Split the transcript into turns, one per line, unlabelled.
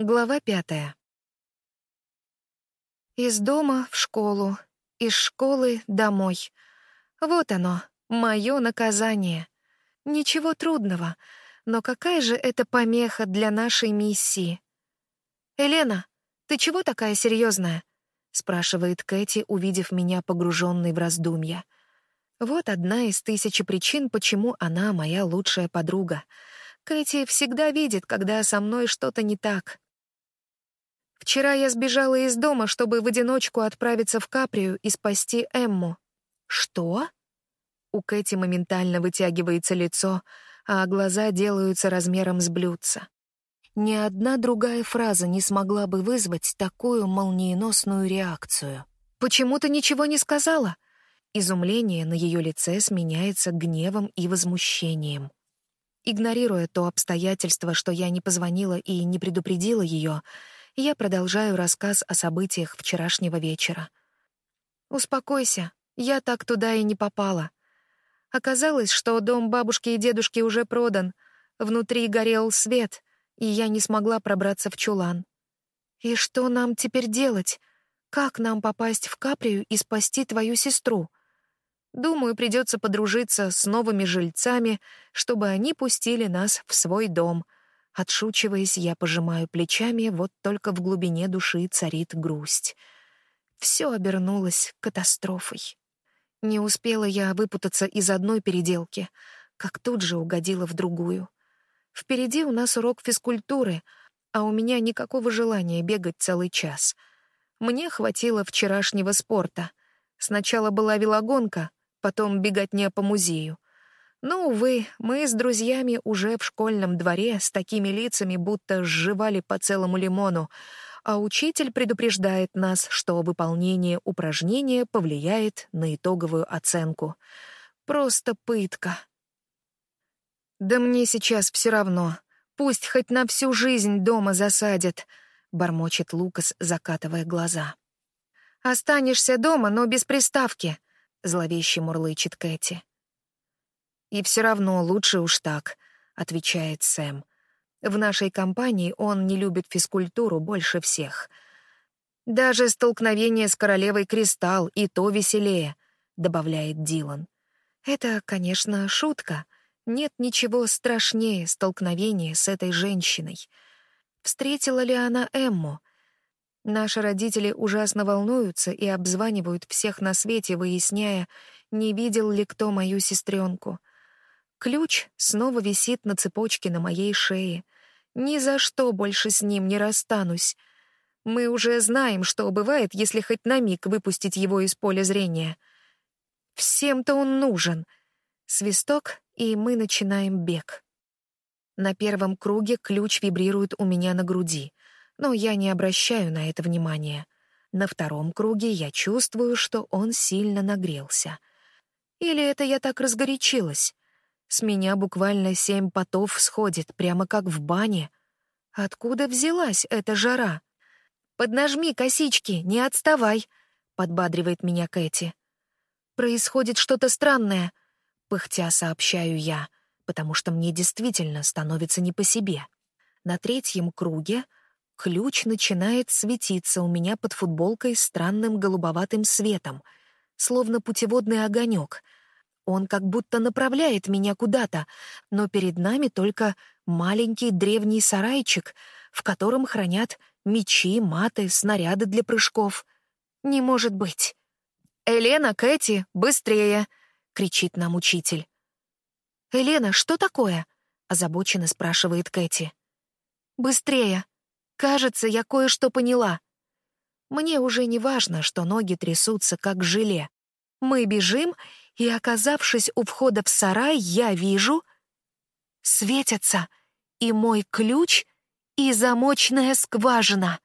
Глава пятая. Из дома в школу, из школы домой. Вот оно, мое наказание. Ничего трудного, но какая же это помеха для нашей миссии? «Елена, ты чего такая серьезная? спрашивает Кэти, увидев меня погруженной в раздумья. Вот одна из тысячи причин, почему она моя лучшая подруга. Кэти всегда видит, когда со мной что-то не так. Вчера я сбежала из дома, чтобы в одиночку отправиться в Каприю и спасти Эмму. Что? У Кэти моментально вытягивается лицо, а глаза делаются размером с блюдца. Ни одна другая фраза не смогла бы вызвать такую молниеносную реакцию. «Почему ты ничего не сказала?» Изумление на ее лице сменяется гневом и возмущением. Игнорируя то обстоятельство, что я не позвонила и не предупредила ее, я продолжаю рассказ о событиях вчерашнего вечера. «Успокойся, я так туда и не попала. Оказалось, что дом бабушки и дедушки уже продан, внутри горел свет, и я не смогла пробраться в чулан. И что нам теперь делать? Как нам попасть в Каприю и спасти твою сестру? Думаю, придется подружиться с новыми жильцами, чтобы они пустили нас в свой дом — Отшучиваясь, я пожимаю плечами, вот только в глубине души царит грусть. Все обернулось катастрофой. Не успела я выпутаться из одной переделки, как тут же угодила в другую. Впереди у нас урок физкультуры, а у меня никакого желания бегать целый час. Мне хватило вчерашнего спорта. Сначала была велогонка, потом беготня по музею — но, увы, мы с друзьями уже в школьном дворе с такими лицами, будто сживали по целому лимону, а учитель предупреждает нас, что выполнение упражнения повлияет на итоговую оценку. Просто пытка. «Да мне сейчас все равно. Пусть хоть на всю жизнь дома засадят», — бормочет Лукас, закатывая глаза. «Останешься дома, но без приставки», — зловеще мурлычет Кэти. «И все равно лучше уж так», — отвечает Сэм. «В нашей компании он не любит физкультуру больше всех. Даже столкновение с королевой Кристалл и то веселее», — добавляет Дилан. «Это, конечно, шутка. Нет ничего страшнее столкновения с этой женщиной. Встретила ли она Эмму?» Наши родители ужасно волнуются и обзванивают всех на свете, выясняя, не видел ли кто мою сестренку. Ключ снова висит на цепочке на моей шее. Ни за что больше с ним не расстанусь. Мы уже знаем, что бывает, если хоть на миг выпустить его из поля зрения. Всем-то он нужен. Свисток, и мы начинаем бег. На первом круге ключ вибрирует у меня на груди, но я не обращаю на это внимания. На втором круге я чувствую, что он сильно нагрелся. Или это я так разгорячилась? С меня буквально семь потов сходит, прямо как в бане. Откуда взялась эта жара? «Поднажми косички, не отставай», — подбадривает меня Кэти. «Происходит что-то странное», — пыхтя сообщаю я, потому что мне действительно становится не по себе. На третьем круге ключ начинает светиться у меня под футболкой странным голубоватым светом, словно путеводный огонек — он как будто направляет меня куда-то, но перед нами только маленький древний сарайчик, в котором хранят мечи, маты, снаряды для прыжков. Не может быть. «Елена, Кэти, быстрее!» — кричит нам учитель. «Елена, что такое?» — озабоченно спрашивает Кэти. «Быстрее! Кажется, я кое-что поняла. Мне уже не важно, что ноги трясутся, как желе. Мы бежим, и, оказавшись у входа в сарай, я вижу... Светятся и мой ключ, и замочная скважина.